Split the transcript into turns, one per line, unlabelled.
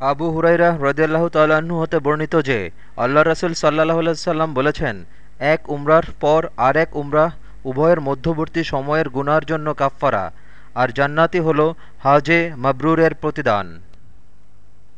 আবু হুরাইরা রদিয়াল্লাহ তাল্লাহ্ন হতে বর্ণিত যে, আল্লাহ রসুল সাল্লাহ সাল্লাম বলেছেন, এক উমরার পর আর এক উমরাহ উভয়ের মধ্যবর্তী সময়ের গুনার জন্য কাফফারা, আর জান্নাতি হল হাজে মাবরুরের প্রতিদান।